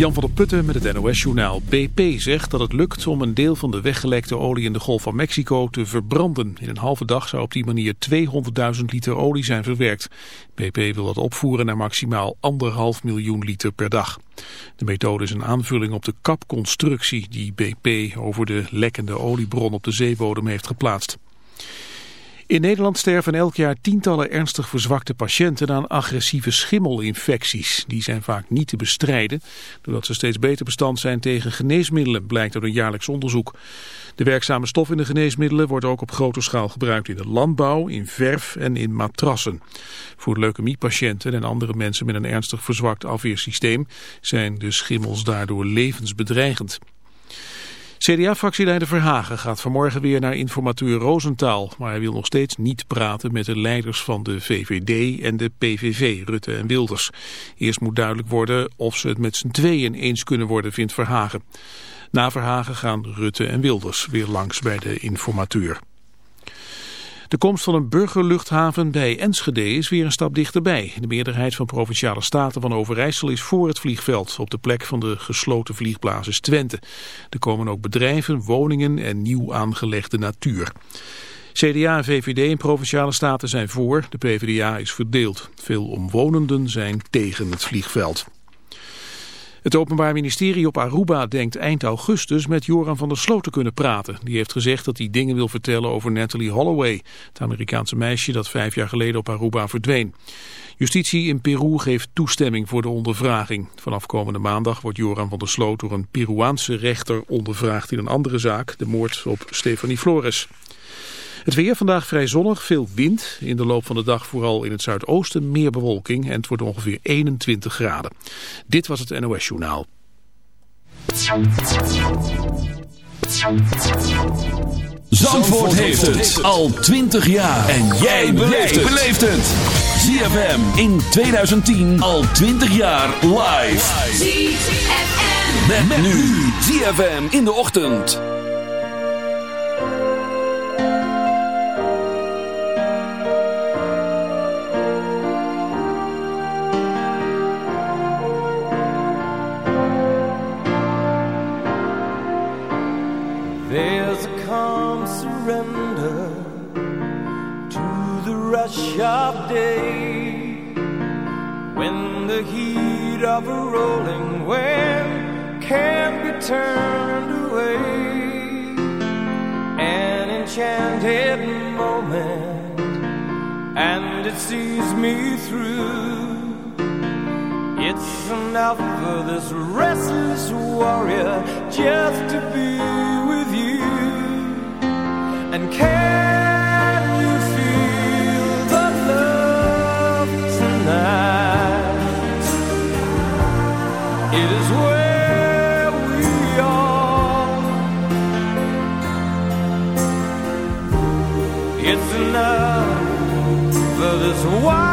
Jan van der Putten met het NOS-journaal. BP zegt dat het lukt om een deel van de weggelekte olie in de Golf van Mexico te verbranden. In een halve dag zou op die manier 200.000 liter olie zijn verwerkt. BP wil dat opvoeren naar maximaal 1,5 miljoen liter per dag. De methode is een aanvulling op de kapconstructie die BP over de lekkende oliebron op de zeebodem heeft geplaatst. In Nederland sterven elk jaar tientallen ernstig verzwakte patiënten aan agressieve schimmelinfecties. Die zijn vaak niet te bestrijden, doordat ze steeds beter bestand zijn tegen geneesmiddelen, blijkt uit een jaarlijks onderzoek. De werkzame stof in de geneesmiddelen wordt ook op grote schaal gebruikt in de landbouw, in verf en in matrassen. Voor leukemiepatiënten en andere mensen met een ernstig verzwakt afweersysteem zijn de schimmels daardoor levensbedreigend. CDA-fractieleider Verhagen gaat vanmorgen weer naar informateur Roosentaal. Maar hij wil nog steeds niet praten met de leiders van de VVD en de PVV, Rutte en Wilders. Eerst moet duidelijk worden of ze het met z'n tweeën eens kunnen worden, vindt Verhagen. Na Verhagen gaan Rutte en Wilders weer langs bij de informateur. De komst van een burgerluchthaven bij Enschede is weer een stap dichterbij. De meerderheid van Provinciale Staten van Overijssel is voor het vliegveld... op de plek van de gesloten vliegbasis Twente. Er komen ook bedrijven, woningen en nieuw aangelegde natuur. CDA en VVD in Provinciale Staten zijn voor, de PvdA is verdeeld. Veel omwonenden zijn tegen het vliegveld. Het Openbaar Ministerie op Aruba denkt eind augustus met Joran van der Sloot te kunnen praten. Die heeft gezegd dat hij dingen wil vertellen over Natalie Holloway, het Amerikaanse meisje dat vijf jaar geleden op Aruba verdween. Justitie in Peru geeft toestemming voor de ondervraging. Vanaf komende maandag wordt Joran van der Sloot door een Peruaanse rechter ondervraagd in een andere zaak, de moord op Stefanie Flores. Het weer vandaag vrij zonnig, veel wind. In de loop van de dag vooral in het zuidoosten meer bewolking en het wordt ongeveer 21 graden. Dit was het NOS Journaal. Zandvoort heeft het al 20 jaar. En jij beleeft het. ZFM in 2010 al 20 jaar live. ZFM. Met, nu. ZFM in de ochtend. Of day when the heat of a rolling wave can't be turned away. An enchanted moment, and it sees me through. It's enough for this restless warrior just to be with you. And can It is where we are. It's enough for this wide-eyed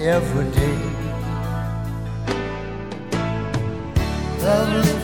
every day. Lovely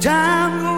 Time goes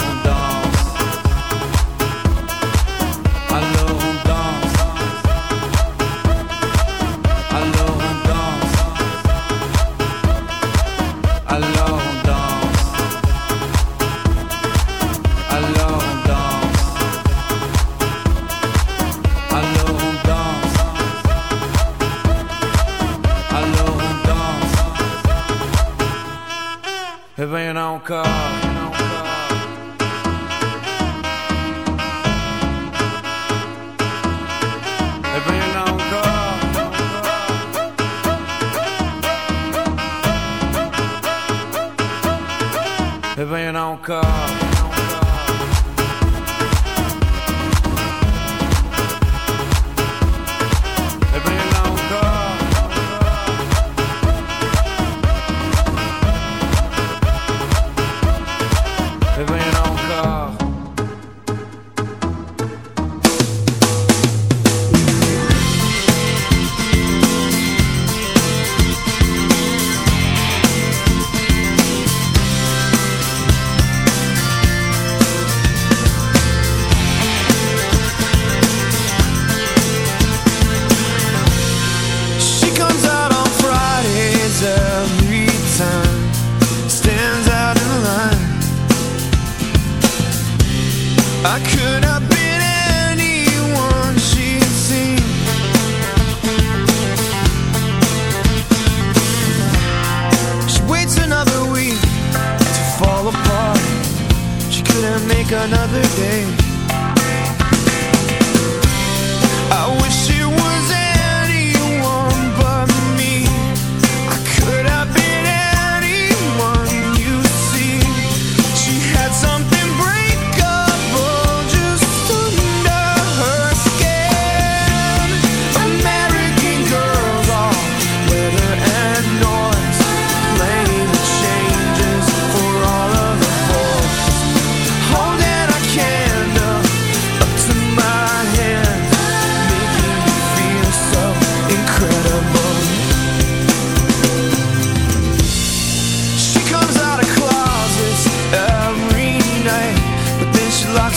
ben a encore. Eh ben encore.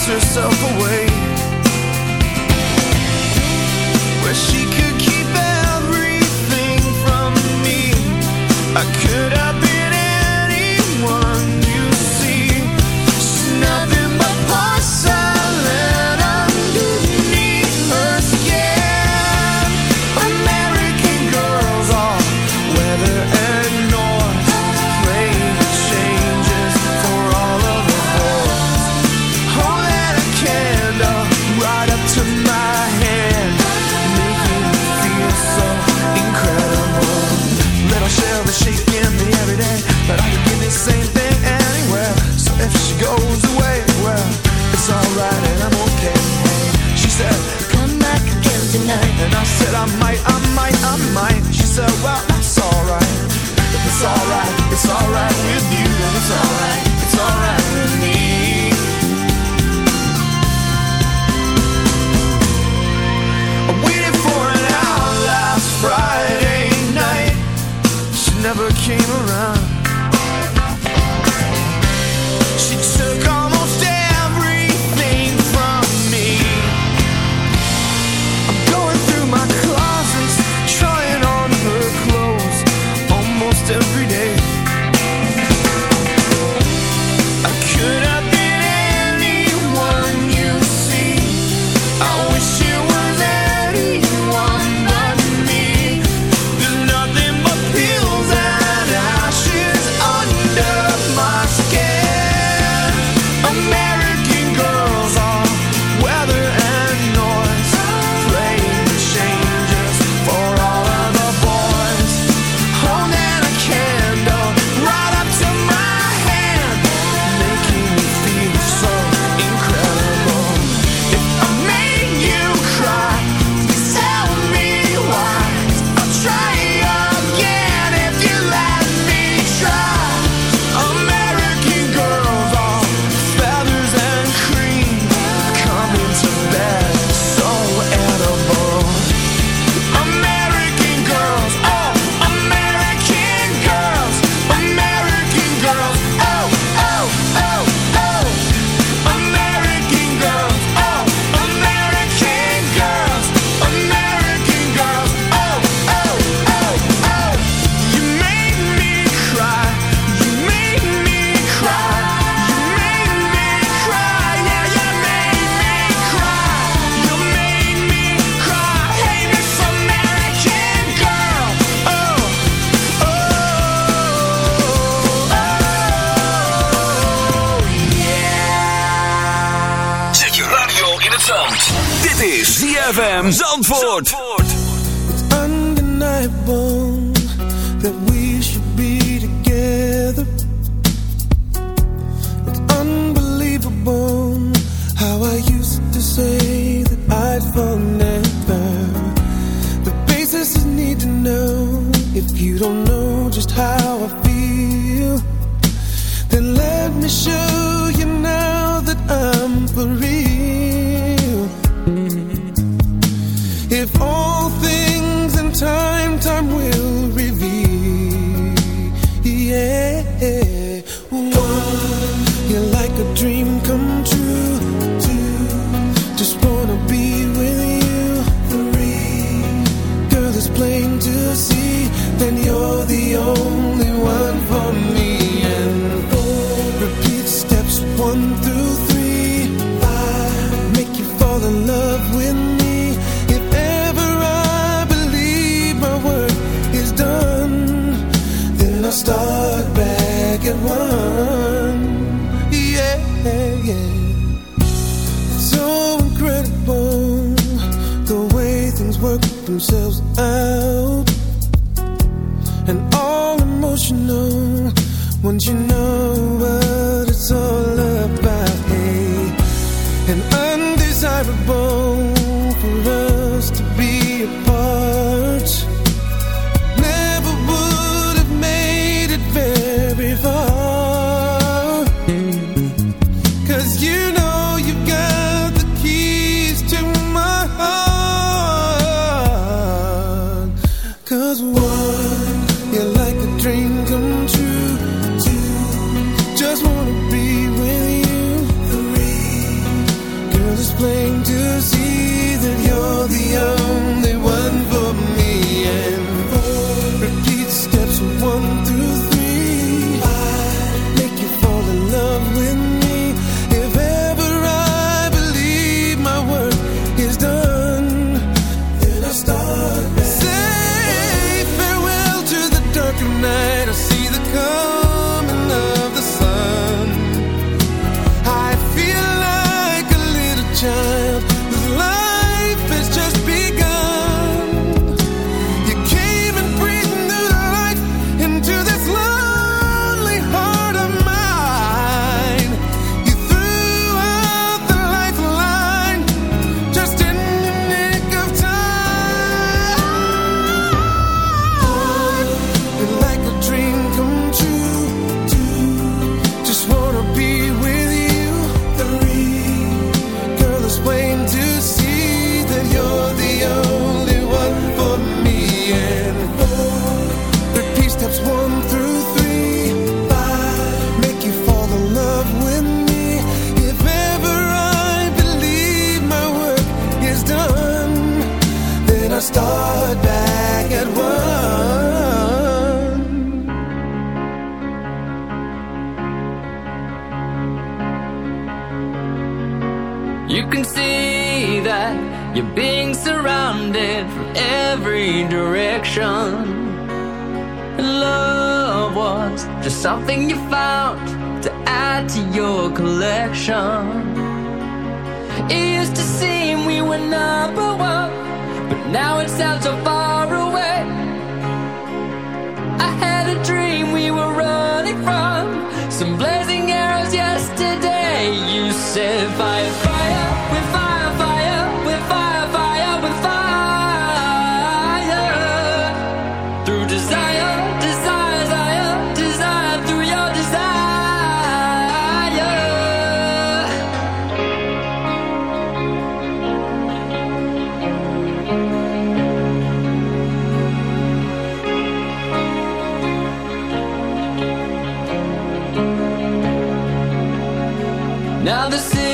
Herself away. Said, well, that's alright. It's alright, it's alright with you, then it's alright, it's alright with me. I waited for an hour last Friday night. She never came around. Now the city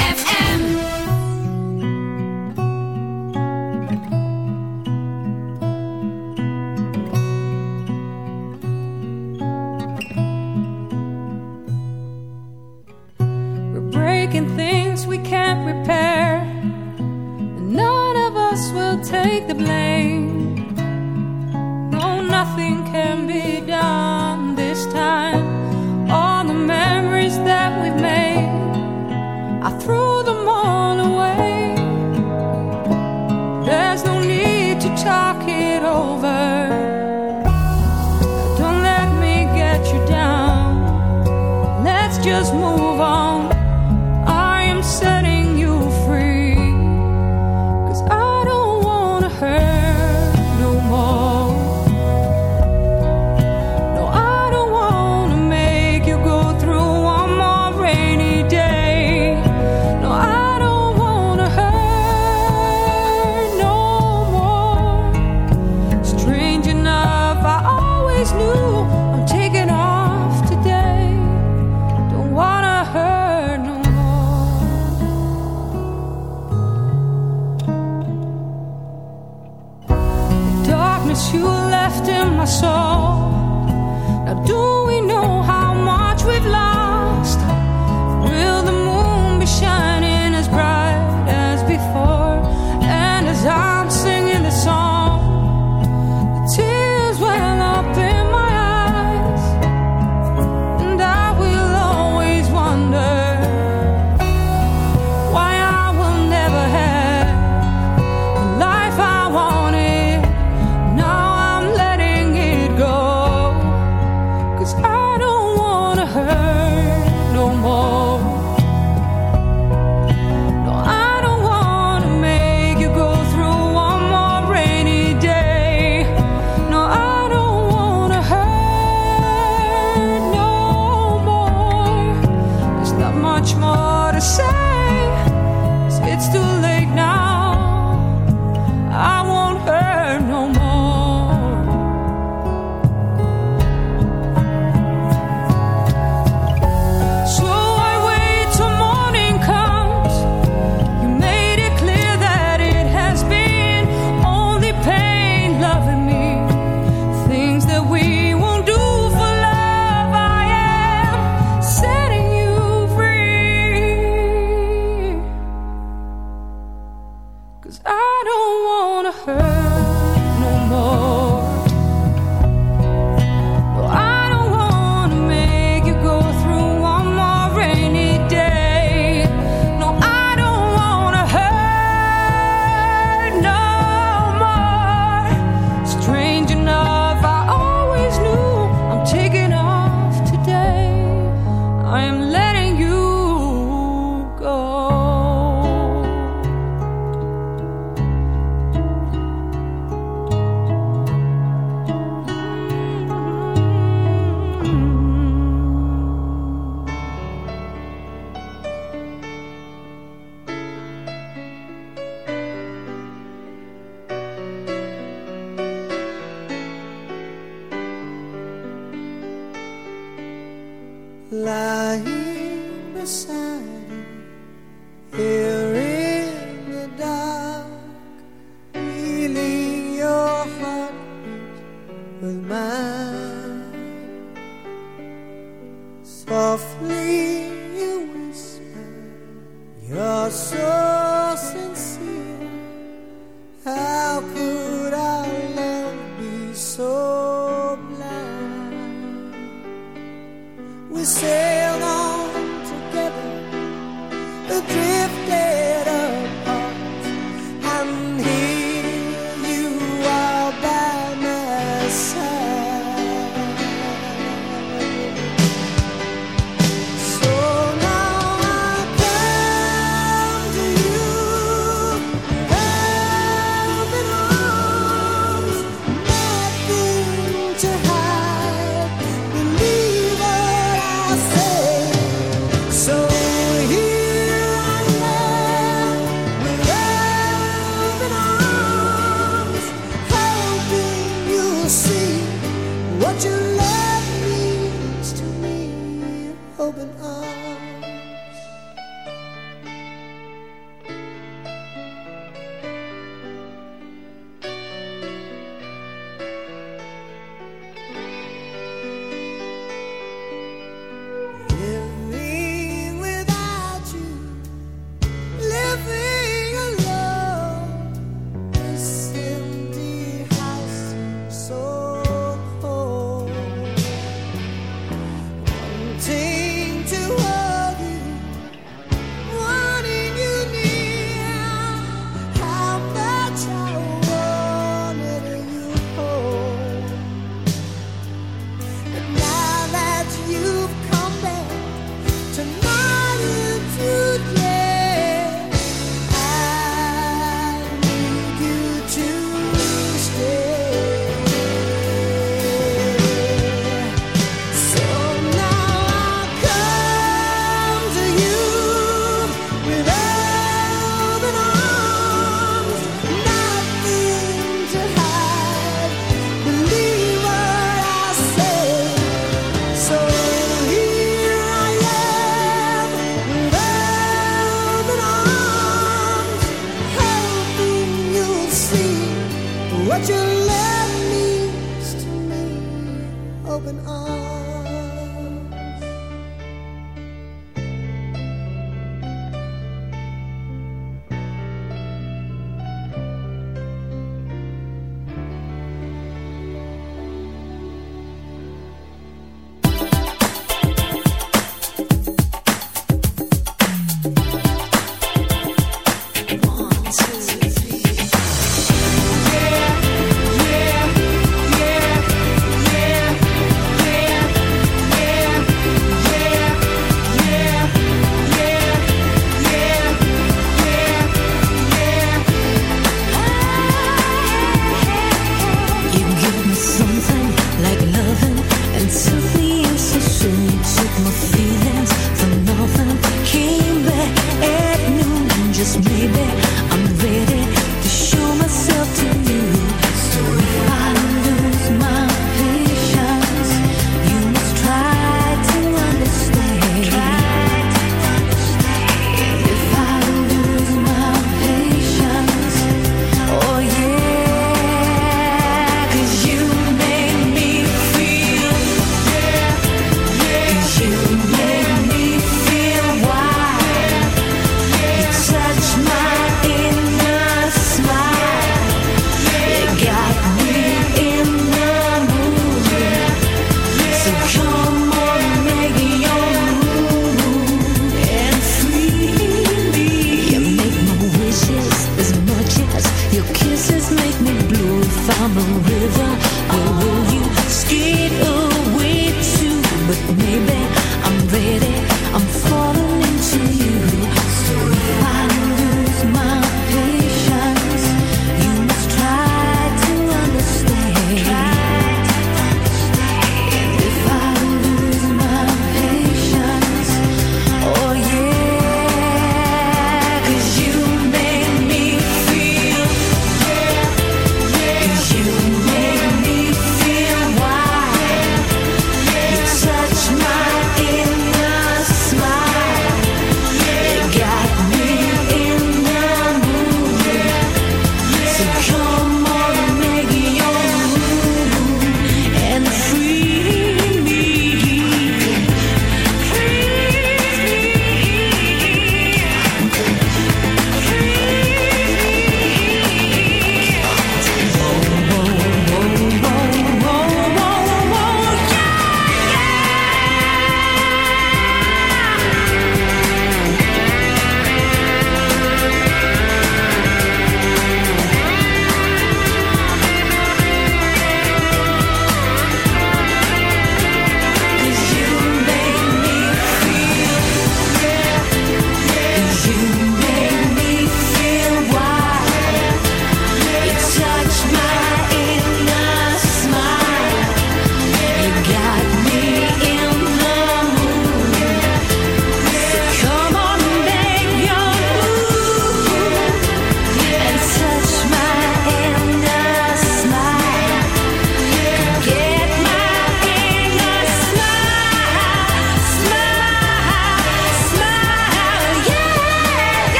just move on. What your love means to me. Open arms.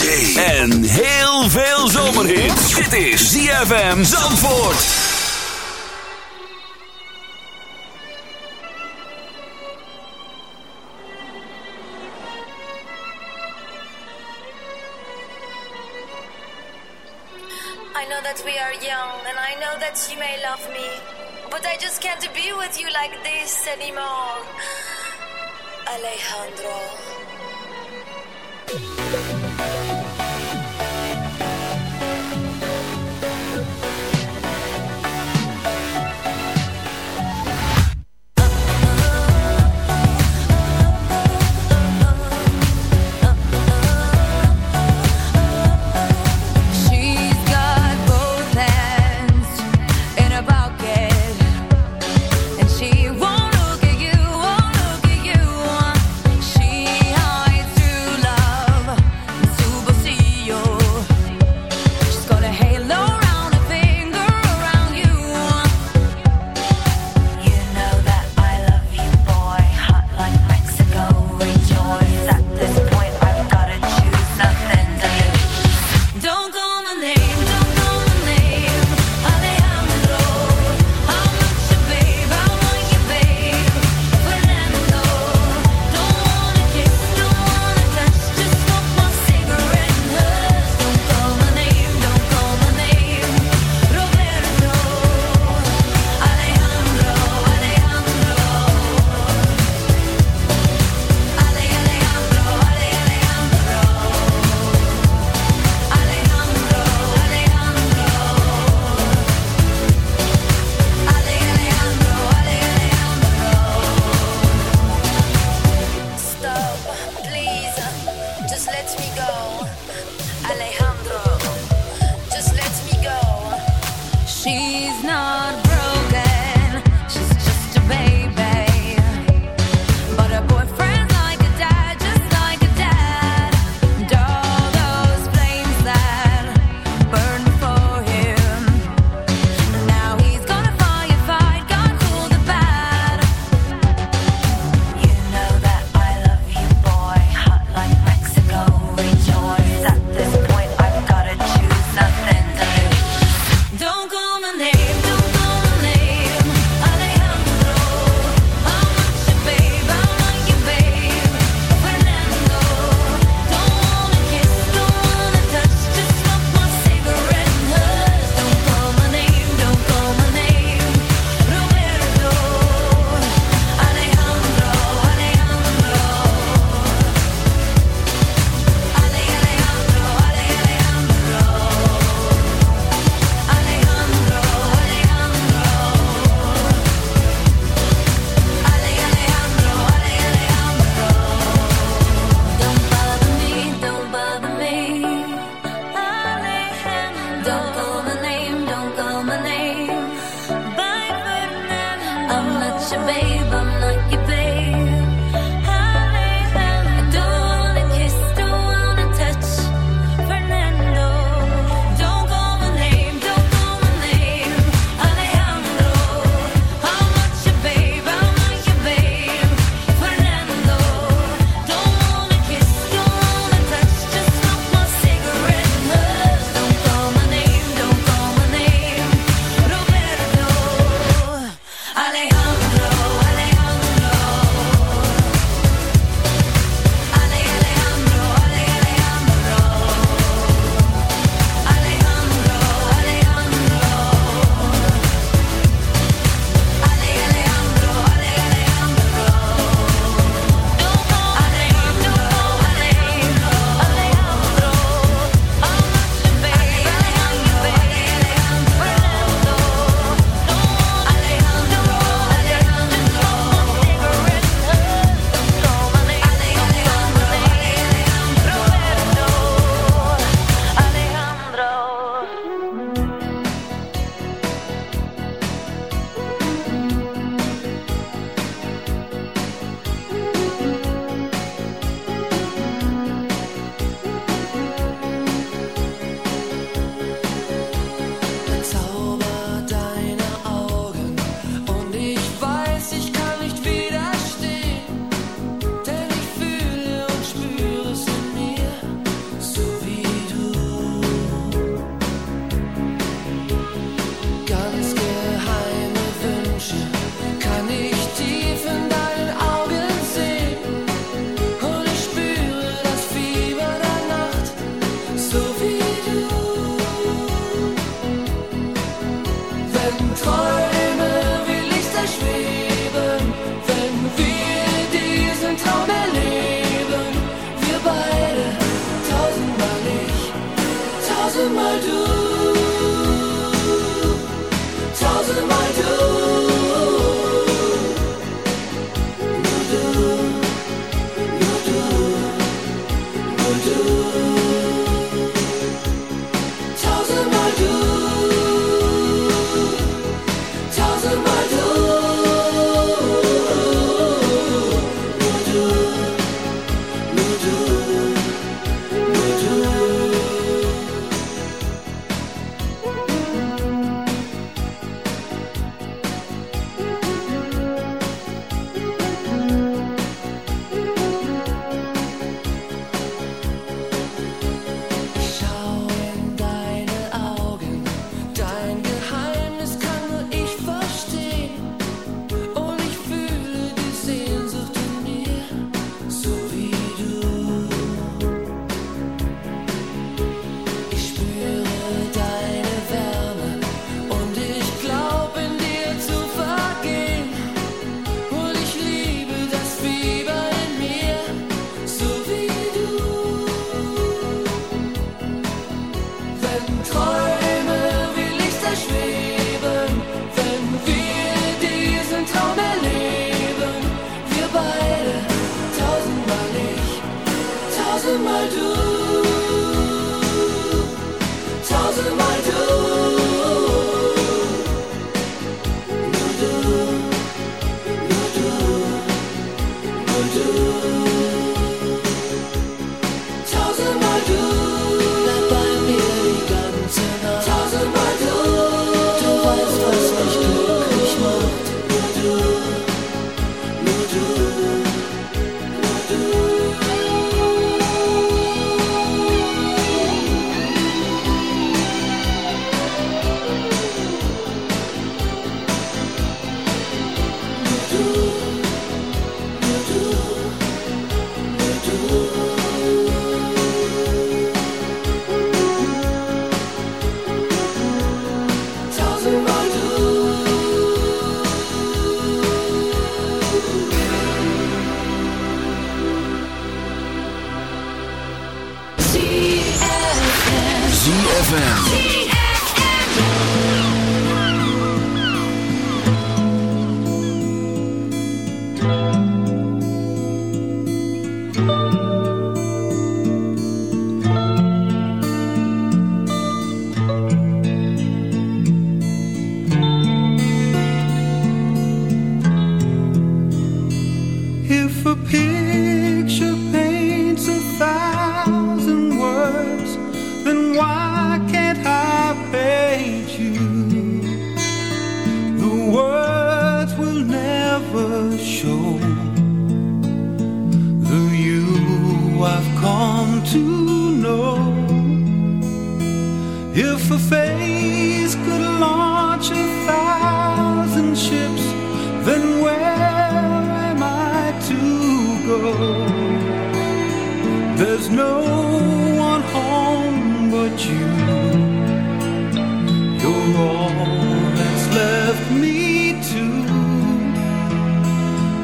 zee en heel veel zomerhit. Dit is ZFM Zandvoort. I know that we are young and I know that you may love me. But I just can't be with you like this anymore. Alejandro.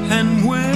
And when